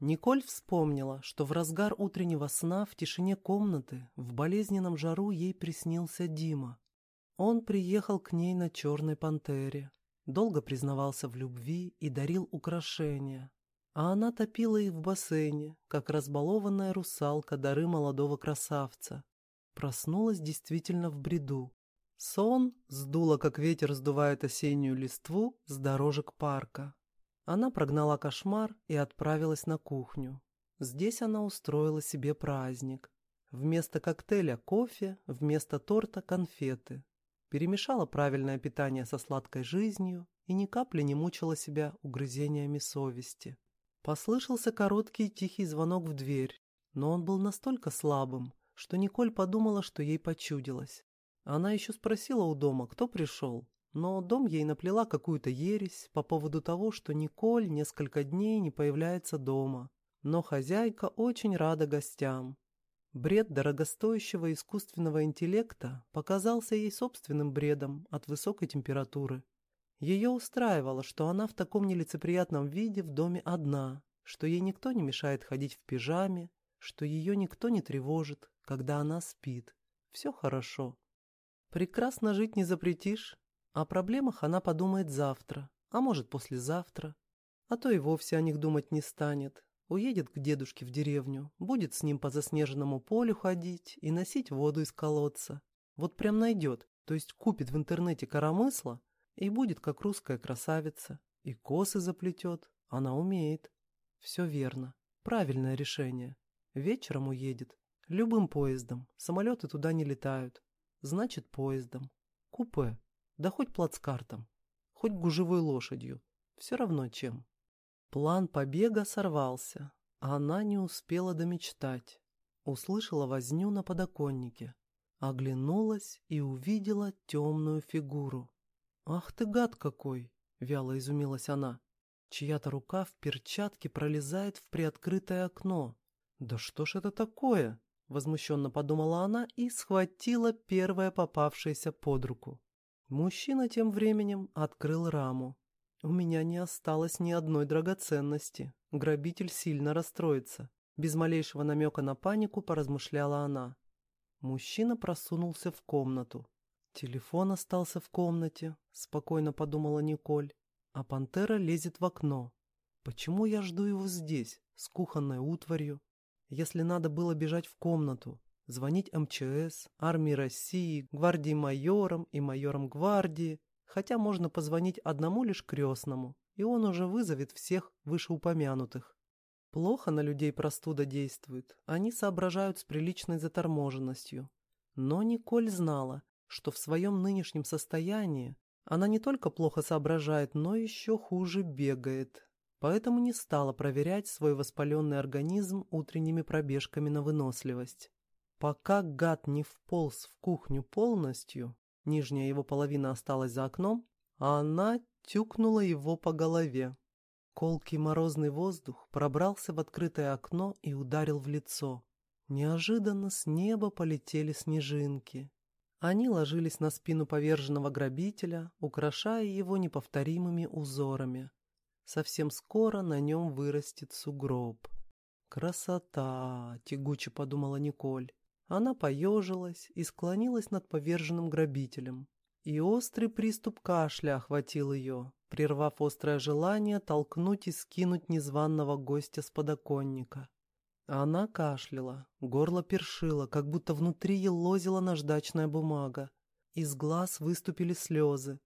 Николь вспомнила, что в разгар утреннего сна в тишине комнаты в болезненном жару ей приснился Дима. Он приехал к ней на черной пантере, долго признавался в любви и дарил украшения, а она топила их в бассейне, как разбалованная русалка дары молодого красавца. Проснулась действительно в бреду. Сон сдуло, как ветер сдувает осеннюю листву с дорожек парка. Она прогнала кошмар и отправилась на кухню. Здесь она устроила себе праздник. Вместо коктейля кофе, вместо торта конфеты. Перемешала правильное питание со сладкой жизнью и ни капли не мучила себя угрызениями совести. Послышался короткий тихий звонок в дверь, но он был настолько слабым, что Николь подумала, что ей почудилось. Она еще спросила у дома, кто пришел, но дом ей наплела какую-то ересь по поводу того, что Николь несколько дней не появляется дома. Но хозяйка очень рада гостям. Бред дорогостоящего искусственного интеллекта показался ей собственным бредом от высокой температуры. Ее устраивало, что она в таком нелицеприятном виде в доме одна, что ей никто не мешает ходить в пижаме, что ее никто не тревожит, когда она спит. Все хорошо. Прекрасно жить не запретишь, о проблемах она подумает завтра, а может послезавтра. А то и вовсе о них думать не станет. Уедет к дедушке в деревню, будет с ним по заснеженному полю ходить и носить воду из колодца. Вот прям найдет, то есть купит в интернете коромысла и будет как русская красавица. И косы заплетет, она умеет. Все верно, правильное решение. Вечером уедет, любым поездом, самолеты туда не летают. Значит, поездом. Купе. Да хоть плацкартом, хоть гужевой лошадью, все равно чем. План побега сорвался, а она не успела домечтать. Услышала возню на подоконнике, оглянулась и увидела темную фигуру. «Ах ты гад какой!» — вяло изумилась она. Чья-то рука в перчатке пролезает в приоткрытое окно. «Да что ж это такое?» — возмущенно подумала она и схватила первое попавшееся под руку. Мужчина тем временем открыл раму. У меня не осталось ни одной драгоценности. Грабитель сильно расстроится. Без малейшего намека на панику поразмышляла она. Мужчина просунулся в комнату. Телефон остался в комнате, спокойно подумала Николь. А пантера лезет в окно. Почему я жду его здесь, с кухонной утварью? Если надо было бежать в комнату, звонить МЧС, армии России, гвардии майорам и майорам гвардии, хотя можно позвонить одному лишь крестному, и он уже вызовет всех вышеупомянутых. Плохо на людей простуда действует, они соображают с приличной заторможенностью. Но Николь знала, что в своем нынешнем состоянии она не только плохо соображает, но еще хуже бегает. Поэтому не стала проверять свой воспаленный организм утренними пробежками на выносливость. Пока гад не вполз в кухню полностью, нижняя его половина осталась за окном, а она тюкнула его по голове. Колкий морозный воздух пробрался в открытое окно и ударил в лицо. Неожиданно с неба полетели снежинки. Они ложились на спину поверженного грабителя, украшая его неповторимыми узорами. Совсем скоро на нем вырастет сугроб. «Красота!» — тягуче подумала Николь. Она поежилась и склонилась над поверженным грабителем. И острый приступ кашля охватил ее, прервав острое желание толкнуть и скинуть незваного гостя с подоконника. Она кашляла, горло першило, как будто внутри елозила наждачная бумага. Из глаз выступили слезы.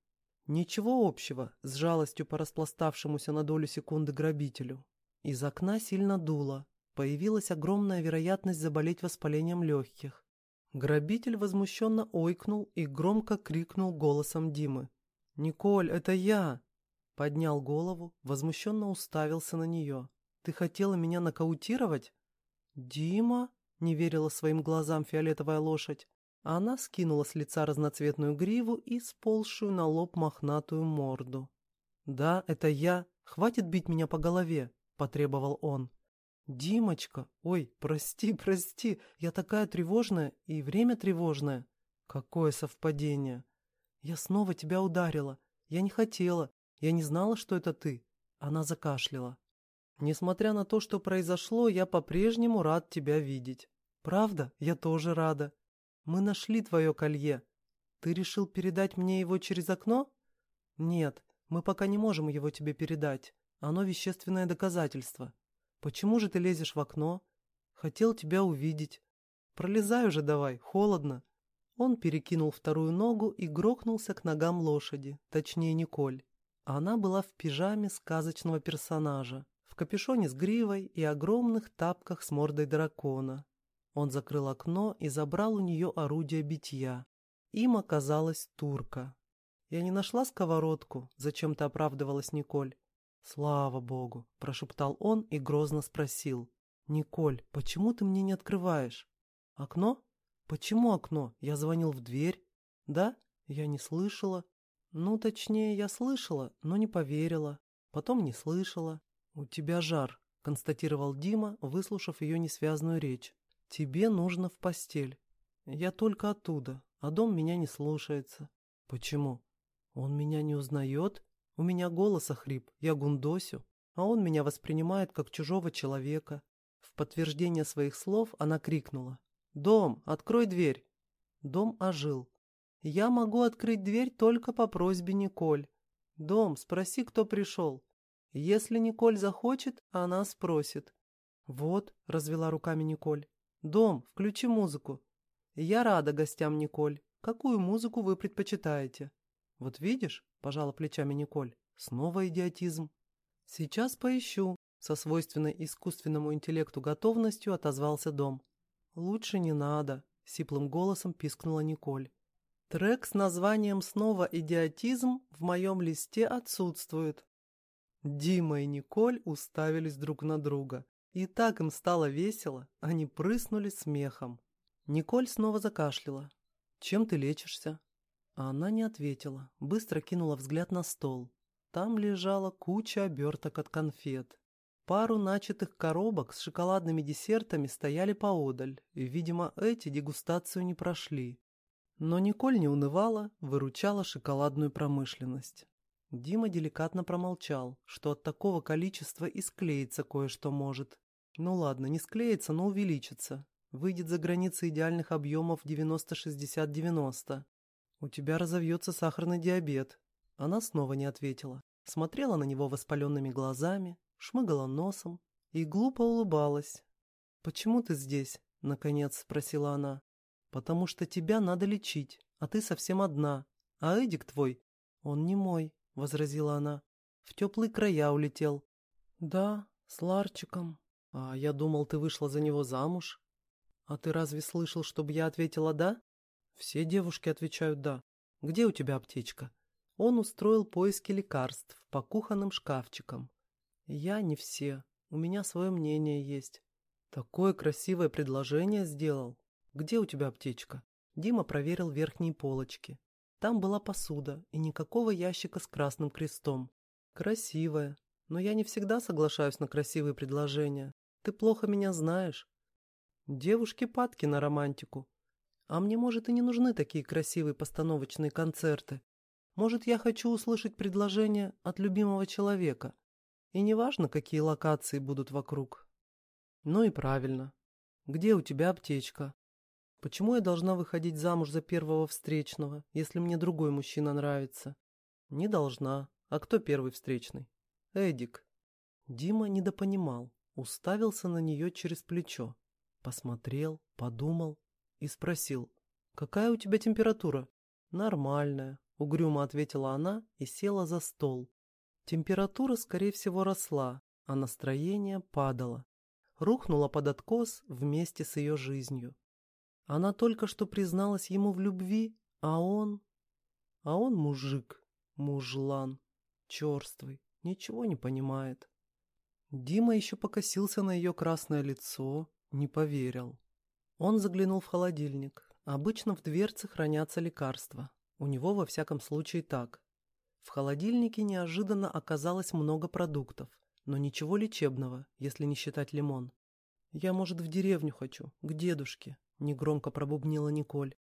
Ничего общего с жалостью по распластавшемуся на долю секунды грабителю. Из окна сильно дуло, появилась огромная вероятность заболеть воспалением легких. Грабитель возмущенно ойкнул и громко крикнул голосом Димы. «Николь, это я!» Поднял голову, возмущенно уставился на нее. «Ты хотела меня нокаутировать?» «Дима?» — не верила своим глазам фиолетовая лошадь. Она скинула с лица разноцветную гриву и сползшую на лоб мохнатую морду. «Да, это я. Хватит бить меня по голове», — потребовал он. «Димочка! Ой, прости, прости, я такая тревожная и время тревожное. Какое совпадение! Я снова тебя ударила. Я не хотела. Я не знала, что это ты». Она закашляла. Несмотря на то, что произошло, я по-прежнему рад тебя видеть. Правда? Я тоже рада. Мы нашли твое колье. Ты решил передать мне его через окно? Нет, мы пока не можем его тебе передать. Оно вещественное доказательство. Почему же ты лезешь в окно? Хотел тебя увидеть. Пролезай уже давай, холодно. Он перекинул вторую ногу и грохнулся к ногам лошади, точнее Николь. Она была в пижаме сказочного персонажа, в капюшоне с гривой и огромных тапках с мордой дракона. Он закрыл окно и забрал у нее орудие битья. Им оказалась турка. «Я не нашла сковородку», — зачем-то оправдывалась Николь. «Слава богу!» – прошептал он и грозно спросил. «Николь, почему ты мне не открываешь?» «Окно? Почему окно? Я звонил в дверь». «Да? Я не слышала». «Ну, точнее, я слышала, но не поверила. Потом не слышала». «У тебя жар», – констатировал Дима, выслушав ее несвязную речь. «Тебе нужно в постель». «Я только оттуда, а дом меня не слушается». «Почему?» «Он меня не узнает?» У меня голос охрип, я гундосю, а он меня воспринимает как чужого человека. В подтверждение своих слов она крикнула. «Дом, открой дверь!» Дом ожил. «Я могу открыть дверь только по просьбе Николь. Дом, спроси, кто пришел. Если Николь захочет, она спросит». «Вот», — развела руками Николь. «Дом, включи музыку». «Я рада гостям, Николь. Какую музыку вы предпочитаете?» «Вот видишь?» — пожала плечами Николь. «Снова идиотизм». «Сейчас поищу», — со свойственной искусственному интеллекту готовностью отозвался Дом. «Лучше не надо», — сиплым голосом пискнула Николь. «Трек с названием «Снова идиотизм» в моем листе отсутствует». Дима и Николь уставились друг на друга. И так им стало весело, они прыснули смехом. Николь снова закашляла. «Чем ты лечишься?» Она не ответила, быстро кинула взгляд на стол. Там лежала куча оберток от конфет. Пару начатых коробок с шоколадными десертами стояли поодаль, и, видимо, эти дегустацию не прошли. Но Николь не унывала, выручала шоколадную промышленность. Дима деликатно промолчал, что от такого количества и склеится кое-что может. Ну ладно, не склеится, но увеличится. Выйдет за границы идеальных объемов 90-60-90. «У тебя разовьется сахарный диабет». Она снова не ответила. Смотрела на него воспаленными глазами, шмыгала носом и глупо улыбалась. «Почему ты здесь?» — наконец спросила она. «Потому что тебя надо лечить, а ты совсем одна. А Эдик твой?» «Он не мой», — возразила она. «В теплые края улетел». «Да, с Ларчиком». «А я думал, ты вышла за него замуж». «А ты разве слышал, чтобы я ответила «да»?» Все девушки отвечают «да». Где у тебя аптечка? Он устроил поиски лекарств по кухонным шкафчикам. Я не все. У меня свое мнение есть. Такое красивое предложение сделал. Где у тебя аптечка? Дима проверил верхние полочки. Там была посуда и никакого ящика с красным крестом. Красивая. Но я не всегда соглашаюсь на красивые предложения. Ты плохо меня знаешь. Девушки падки на романтику. А мне, может, и не нужны такие красивые постановочные концерты. Может, я хочу услышать предложение от любимого человека. И неважно, какие локации будут вокруг. Ну и правильно. Где у тебя аптечка? Почему я должна выходить замуж за первого встречного, если мне другой мужчина нравится? Не должна. А кто первый встречный? Эдик. Дима недопонимал, уставился на нее через плечо. Посмотрел, подумал и спросил, «Какая у тебя температура?» «Нормальная», — угрюмо ответила она и села за стол. Температура, скорее всего, росла, а настроение падало. Рухнула под откос вместе с ее жизнью. Она только что призналась ему в любви, а он... А он мужик, мужлан, черствый, ничего не понимает. Дима еще покосился на ее красное лицо, не поверил. Он заглянул в холодильник. Обычно в дверце хранятся лекарства. У него во всяком случае так. В холодильнике неожиданно оказалось много продуктов, но ничего лечебного, если не считать лимон. «Я, может, в деревню хочу, к дедушке», — негромко пробубнила Николь.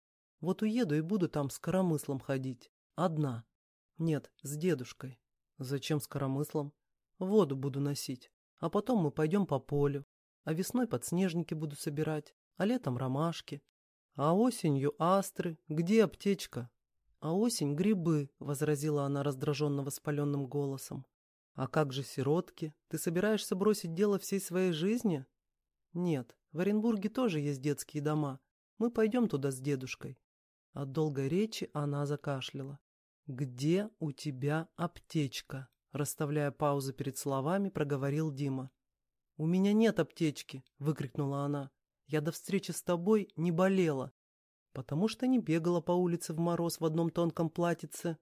«Вот уеду и буду там с коромыслом ходить. Одна. Нет, с дедушкой. Зачем с коромыслом? Воду буду носить. А потом мы пойдем по полю. А весной подснежники буду собирать, а летом ромашки. А осенью астры. Где аптечка? А осень грибы, возразила она раздраженно воспаленным голосом. А как же сиротки? Ты собираешься бросить дело всей своей жизни? Нет, в Оренбурге тоже есть детские дома. Мы пойдем туда с дедушкой. От долгой речи она закашляла. «Где у тебя аптечка?» Расставляя паузы перед словами, проговорил Дима. «У меня нет аптечки!» — выкрикнула она. «Я до встречи с тобой не болела, потому что не бегала по улице в мороз в одном тонком платьице.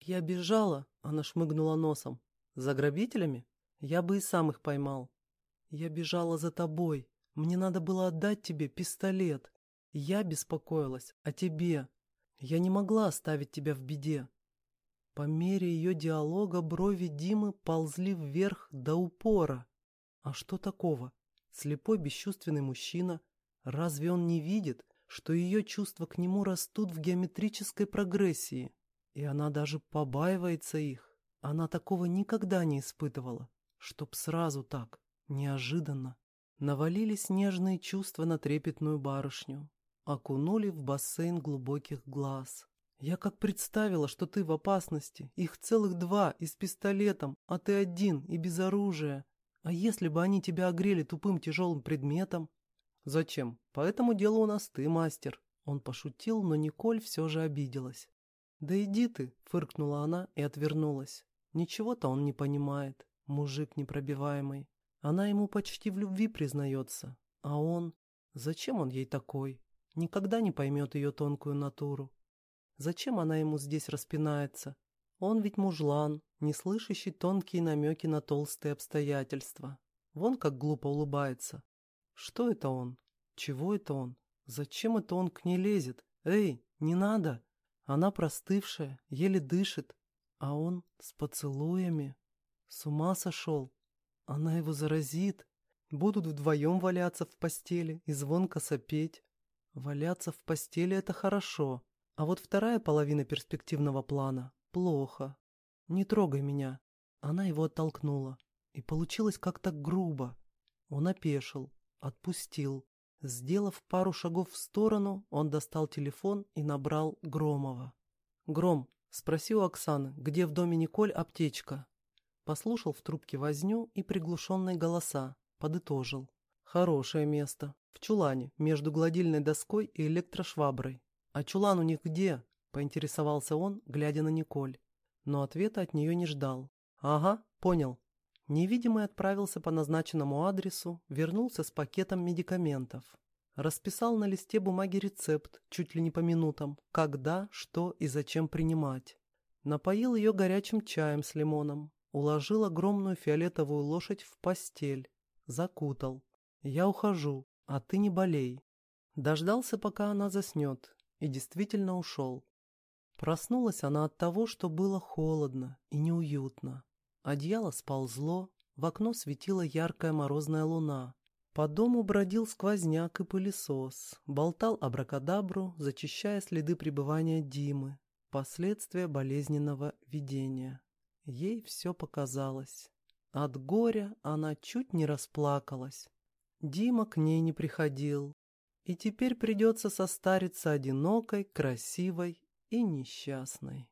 Я бежала!» — она шмыгнула носом. «За грабителями? Я бы и сам их поймал. Я бежала за тобой. Мне надо было отдать тебе пистолет. Я беспокоилась о тебе. Я не могла оставить тебя в беде. По мере ее диалога брови Димы ползли вверх до упора. А что такого? Слепой бесчувственный мужчина. Разве он не видит, что ее чувства к нему растут в геометрической прогрессии? И она даже побаивается их. Она такого никогда не испытывала. Чтоб сразу так, неожиданно. Навалились нежные чувства на трепетную барышню окунули в бассейн глубоких глаз. Я как представила, что ты в опасности. Их целых два и с пистолетом, а ты один и без оружия. А если бы они тебя огрели тупым тяжелым предметом? Зачем? По этому делу у нас ты мастер. Он пошутил, но Николь все же обиделась. Да иди ты, фыркнула она и отвернулась. Ничего-то он не понимает, мужик непробиваемый. Она ему почти в любви признается. А он... Зачем он ей такой? никогда не поймет ее тонкую натуру. Зачем она ему здесь распинается? Он ведь мужлан, не слышащий тонкие намеки на толстые обстоятельства. Вон как глупо улыбается. Что это он? Чего это он? Зачем это он к ней лезет? Эй, не надо! Она простывшая, еле дышит. А он с поцелуями. С ума сошел. Она его заразит. Будут вдвоем валяться в постели и звонко сопеть. Валяться в постели — это хорошо, а вот вторая половина перспективного плана — плохо. Не трогай меня. Она его оттолкнула. И получилось как-то грубо. Он опешил, отпустил. Сделав пару шагов в сторону, он достал телефон и набрал Громова. «Гром, спроси у Оксаны, где в доме Николь аптечка?» Послушал в трубке возню и приглушенные голоса, подытожил. «Хорошее место. В чулане, между гладильной доской и электрошваброй. А чулан у них где? Поинтересовался он, глядя на Николь. Но ответа от нее не ждал. Ага, понял. Невидимый отправился по назначенному адресу, вернулся с пакетом медикаментов. Расписал на листе бумаги рецепт, чуть ли не по минутам, когда, что и зачем принимать. Напоил ее горячим чаем с лимоном, уложил огромную фиолетовую лошадь в постель, закутал. «Я ухожу. А ты не болей. Дождался, пока она заснет, и действительно ушел. Проснулась она от того, что было холодно и неуютно. Одеяло сползло, в окно светила яркая морозная луна. По дому бродил сквозняк и пылесос, болтал абракадабру, зачищая следы пребывания Димы, последствия болезненного видения. Ей все показалось. От горя она чуть не расплакалась. Дима к ней не приходил, и теперь придется состариться одинокой, красивой и несчастной.